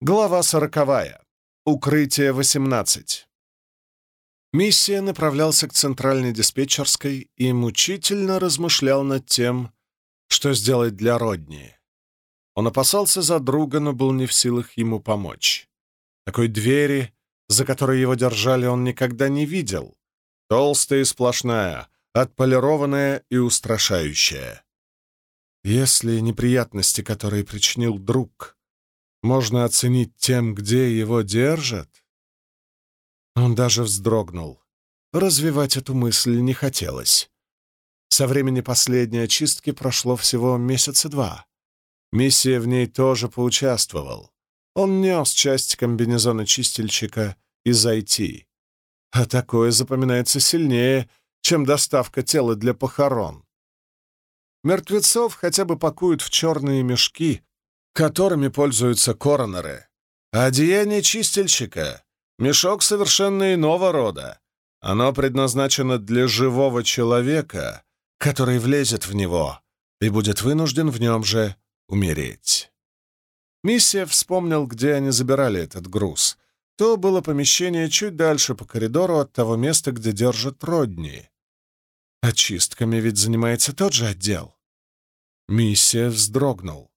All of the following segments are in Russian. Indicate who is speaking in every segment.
Speaker 1: Глава сороковая. Укрытие 18. Миссия направлялся к центральной диспетчерской и мучительно размышлял над тем, что сделать для Родни. Он опасался за друга, но был не в силах ему помочь. Такой двери, за которой его держали, он никогда не видел. Толстая и сплошная, отполированная и устрашающая. Если неприятности, которые причинил друг, можно оценить тем, где его держат? Он даже вздрогнул. Развивать эту мысль не хотелось. Со времени последней очистки прошло всего месяца два. Миссия в ней тоже поучаствовал. Он нес часть комбинезона чистильщика из IT. А такое запоминается сильнее, чем доставка тела для похорон. Мертвецов хотя бы пакуют в черные мешки, которыми пользуются коронеры. А одеяние чистильщика — мешок совершенно иного рода. Оно предназначено для живого человека, который влезет в него и будет вынужден в нем же умереть. Миссия вспомнил, где они забирали этот груз. То было помещение чуть дальше по коридору от того места, где держат Родни. Очистками ведь занимается тот же отдел. Миссия вздрогнул.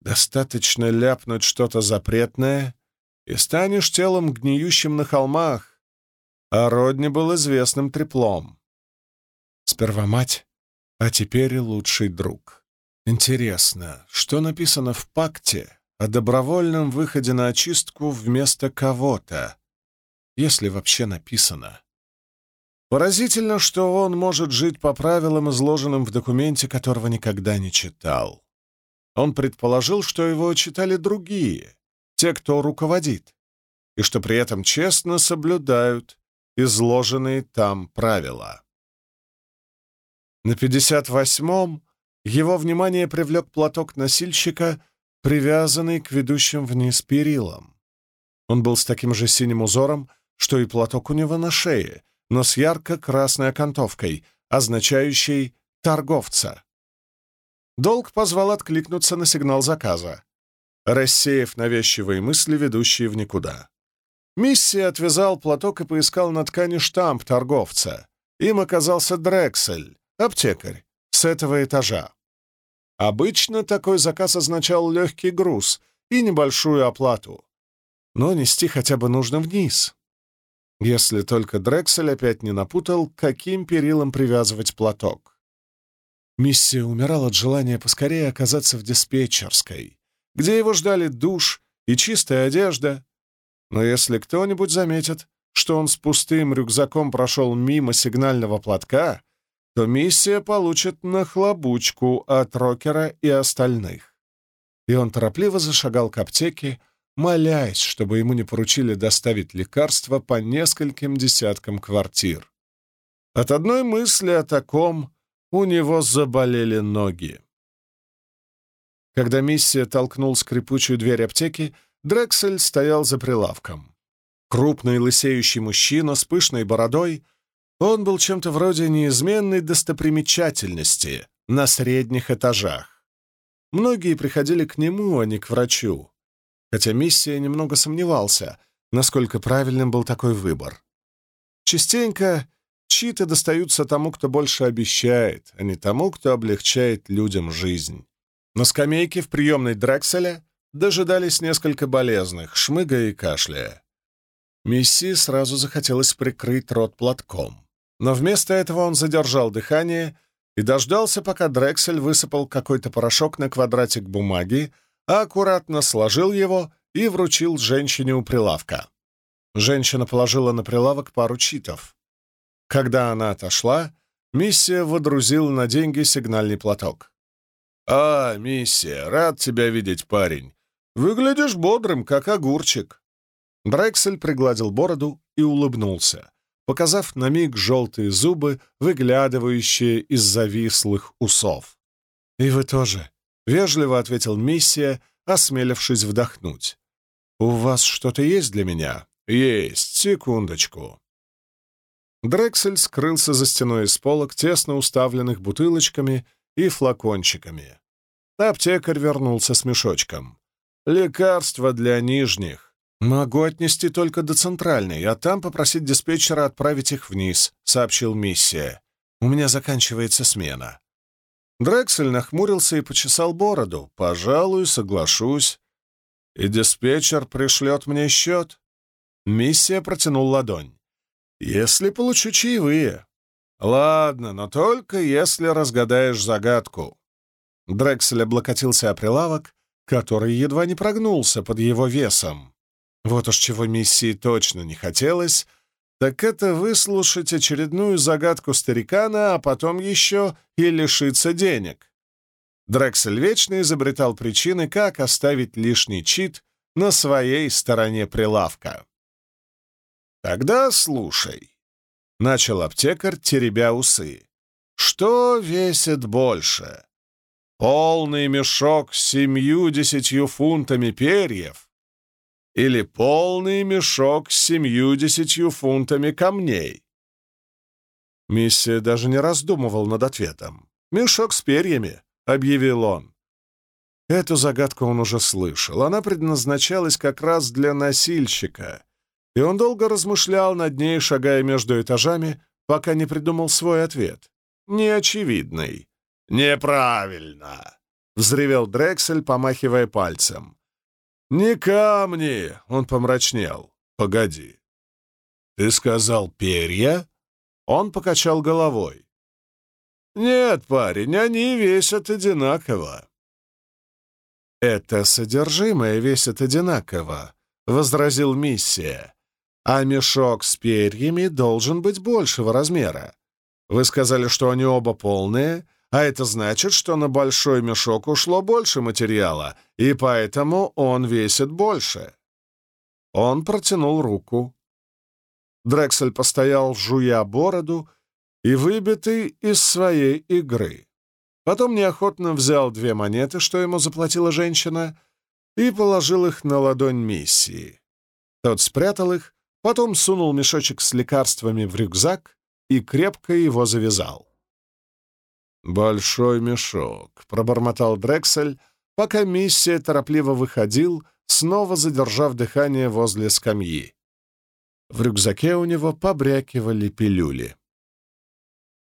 Speaker 1: Достаточно ляпнуть что-то запретное, и станешь телом, гниющим на холмах. А Родни был известным треплом. Сперва мать, а теперь и лучший друг. Интересно, что написано в пакте о добровольном выходе на очистку вместо кого-то, если вообще написано? Поразительно, что он может жить по правилам, изложенным в документе, которого никогда не читал. Он предположил, что его читали другие, те, кто руководит, и что при этом честно соблюдают изложенные там правила. На 58-м его внимание привлек платок носильщика, привязанный к ведущим вниз перилам. Он был с таким же синим узором, что и платок у него на шее, но с ярко-красной окантовкой, означающей «торговца». Долг позвал откликнуться на сигнал заказа, рассеяв навязчивые мысли, ведущие в никуда. Миссия отвязал платок и поискал на ткани штамп торговца. Им оказался Дрексель, аптекарь, с этого этажа. Обычно такой заказ означал легкий груз и небольшую оплату. Но нести хотя бы нужно вниз. Если только Дрексель опять не напутал, каким перилом привязывать платок. Миссия умирал от желания поскорее оказаться в диспетчерской, где его ждали душ и чистая одежда. Но если кто-нибудь заметит, что он с пустым рюкзаком прошел мимо сигнального платка, то миссия получит нахлобучку от рокера и остальных. И он торопливо зашагал к аптеке, молясь, чтобы ему не поручили доставить лекарства по нескольким десяткам квартир. От одной мысли о таком у него заболели ноги. Когда миссия толкнул скрипучую дверь аптеки, Дрексель стоял за прилавком. Крупный лысеющий мужчина с пышной бородой, он был чем-то вроде неизменной достопримечательности на средних этажах. Многие приходили к нему, а не к врачу, хотя миссия немного сомневался, насколько правильным был такой выбор. Частенько Читы достаются тому, кто больше обещает, а не тому, кто облегчает людям жизнь. На скамейке в приемной Дрекселя дожидались несколько болезных, шмыгая и кашляя. Мисси сразу захотелось прикрыть рот платком. Но вместо этого он задержал дыхание и дождался, пока Дрексель высыпал какой-то порошок на квадратик бумаги, а аккуратно сложил его и вручил женщине у прилавка. Женщина положила на прилавок пару читов. Когда она отошла, миссия водрузила на деньги сигнальный платок. «А, миссия, рад тебя видеть, парень. Выглядишь бодрым, как огурчик». Брексель пригладил бороду и улыбнулся, показав на миг желтые зубы, выглядывающие из завислых усов. «И вы тоже», — вежливо ответил миссия, осмелившись вдохнуть. «У вас что-то есть для меня?» «Есть, секундочку». Дрексель скрылся за стеной из полок, тесно уставленных бутылочками и флакончиками. Аптекарь вернулся с мешочком. Лекарства для нижних. Могу отнести только до центральной, а там попросить диспетчера отправить их вниз», — сообщил миссия. «У меня заканчивается смена». Дрексель нахмурился и почесал бороду. «Пожалуй, соглашусь. И диспетчер пришлет мне счет». Миссия протянул ладонь. «Если получу чаевые». «Ладно, но только если разгадаешь загадку». Дрексель облокотился о прилавок, который едва не прогнулся под его весом. Вот уж чего миссии точно не хотелось, так это выслушать очередную загадку старикана, а потом еще и лишиться денег. Дрексель вечно изобретал причины, как оставить лишний чит на своей стороне прилавка. «Тогда слушай», — начал аптекарь, теребя усы. «Что весит больше? Полный мешок с семью-десятью фунтами перьев или полный мешок с семью-десятью фунтами камней?» Миссия даже не раздумывал над ответом. «Мешок с перьями», — объявил он. Эту загадку он уже слышал. Она предназначалась как раз для носильщика, и он долго размышлял над ней, шагая между этажами, пока не придумал свой ответ. Неочевидный. «Неправильно!» — взревел Дрексель, помахивая пальцем. «Не камни!» — он помрачнел. «Погоди. Ты сказал перья?» Он покачал головой. «Нет, парень, они весят одинаково». «Это содержимое весит одинаково», — возразил Миссия. «А мешок с перьями должен быть большего размера. Вы сказали, что они оба полные, а это значит, что на большой мешок ушло больше материала, и поэтому он весит больше. Он протянул руку. Дрексель постоял, жуя бороду, и выбитый из своей игры. Потом неохотно взял две монеты, что ему заплатила женщина, и положил их на ладонь миссии. Тот спрятал их, потом сунул мешочек с лекарствами в рюкзак и крепко его завязал. «Большой мешок», — пробормотал Дрексель, пока миссия торопливо выходил, снова задержав дыхание возле скамьи. В рюкзаке у него побрякивали пилюли.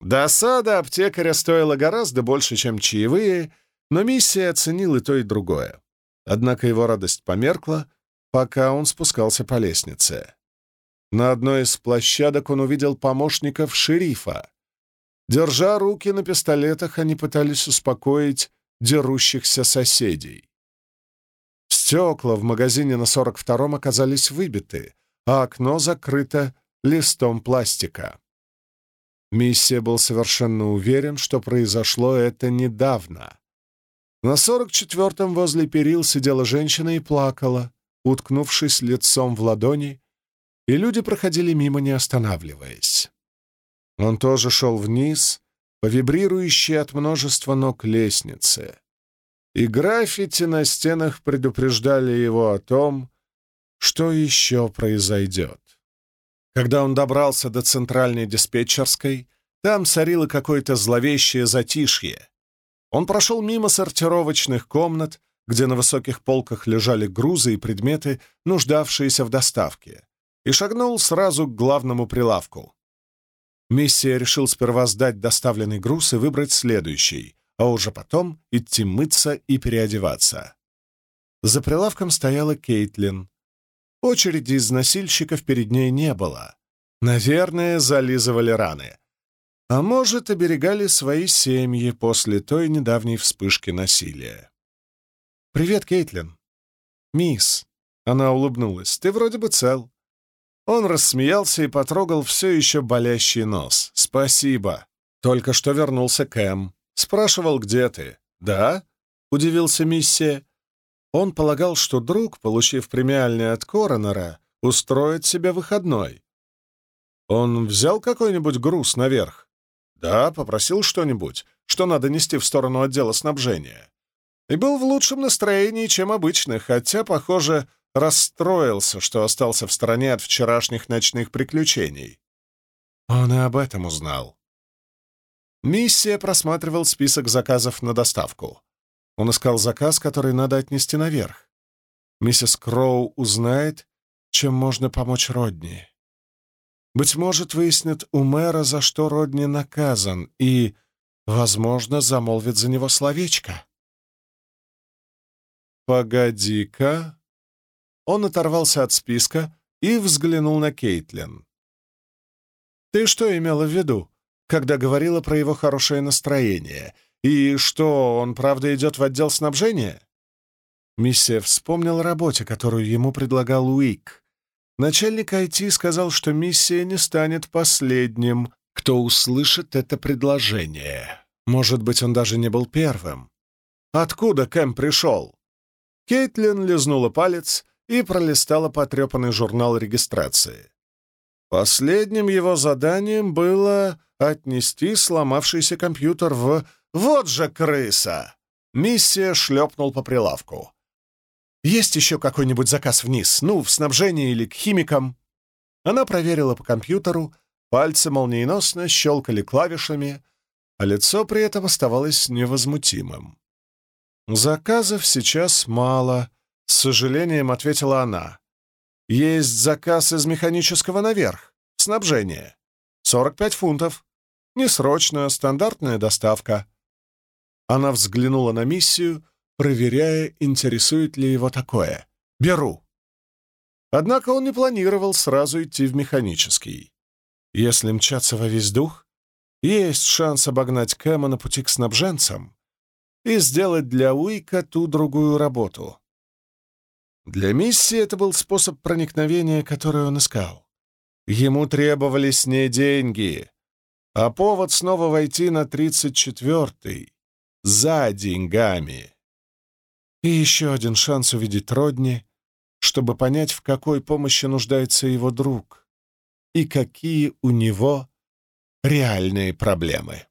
Speaker 1: Досада аптекаря стоила гораздо больше, чем чаевые, но миссия оценил и то, и другое. Однако его радость померкла, пока он спускался по лестнице. На одной из площадок он увидел помощников шерифа, Держа руки на пистолетах, они пытались успокоить дерущихся соседей. Стекла в магазине на 42-м оказались выбиты, а окно закрыто листом пластика. Миссия был совершенно уверен, что произошло это недавно. На 44-м возле перил сидела женщина и плакала, уткнувшись лицом в ладони, и люди проходили мимо, не останавливаясь. Он тоже шел вниз, по вибрирующей от множества ног лестнице. И граффити на стенах предупреждали его о том, что еще произойдет. Когда он добрался до центральной диспетчерской, там царило какое-то зловещее затишье. Он прошел мимо сортировочных комнат, где на высоких полках лежали грузы и предметы, нуждавшиеся в доставке, и шагнул сразу к главному прилавку. Миссия решил сперва сдать доставленный груз и выбрать следующий, а уже потом идти мыться и переодеваться. За прилавком стояла Кейтлин. Очереди из носильщиков перед ней не было. Наверное, зализывали раны. А может, оберегали свои семьи после той недавней вспышки насилия. «Привет, Кейтлин». «Мисс», — она улыбнулась, — «ты вроде бы цел. Он рассмеялся и потрогал все еще болящий нос. «Спасибо. Только что вернулся Кэм. Спрашивал, где ты?» «Да?» — удивился миссия. Он полагал, что друг, получив премиальный от Коронера, устроит себе выходной. Он взял какой-нибудь груз наверх? Да, попросил что-нибудь, что надо нести в сторону отдела снабжения. И был в лучшем настроении, чем обычно, хотя, похоже, расстроился, что остался в стороне от вчерашних ночных приключений. Он и об этом узнал. Миссия просматривал список заказов на доставку. Он искал заказ, который надо отнести наверх. Миссис Кроу узнает, чем можно помочь Родни. Быть может, выяснит у мэра, за что Родни наказан, и, возможно, замолвит за него словечко. «Погоди-ка!» Он оторвался от списка и взглянул на Кейтлин. «Ты что имела в виду, когда говорила про его хорошее настроение? И что, он правда идет в отдел снабжения?» Миссия вспомнил о работе, которую ему предлагал Уик. Начальник IT сказал, что миссия не станет последним, кто услышит это предложение. Может быть, он даже не был первым. Откуда Кэм пришел? Кейтлин лизнула палец и пролистала потрепанный журнал регистрации. Последним его заданием было отнести сломавшийся компьютер в «Вот же крыса!» Миссия шлепнул по прилавку. «Есть еще какой-нибудь заказ вниз? Ну, в снабжение или к химикам?» Она проверила по компьютеру, пальцы молниеносно щелкали клавишами, а лицо при этом оставалось невозмутимым. «Заказов сейчас мало», — с сожалением ответила она. «Есть заказ из механического наверх, снабжение. 45 фунтов. Несрочная, стандартная доставка». Она взглянула на миссию, проверяя, интересует ли его такое. «Беру». Однако он не планировал сразу идти в механический. Если мчаться во весь дух, есть шанс обогнать Кэма на пути к снабженцам и сделать для Уика ту другую работу. Для миссии это был способ проникновения, который он искал. Ему требовались не деньги, а повод снова войти на 34-й, за деньгами. И еще один шанс увидеть Родни, чтобы понять, в какой помощи нуждается его друг и какие у него реальные проблемы.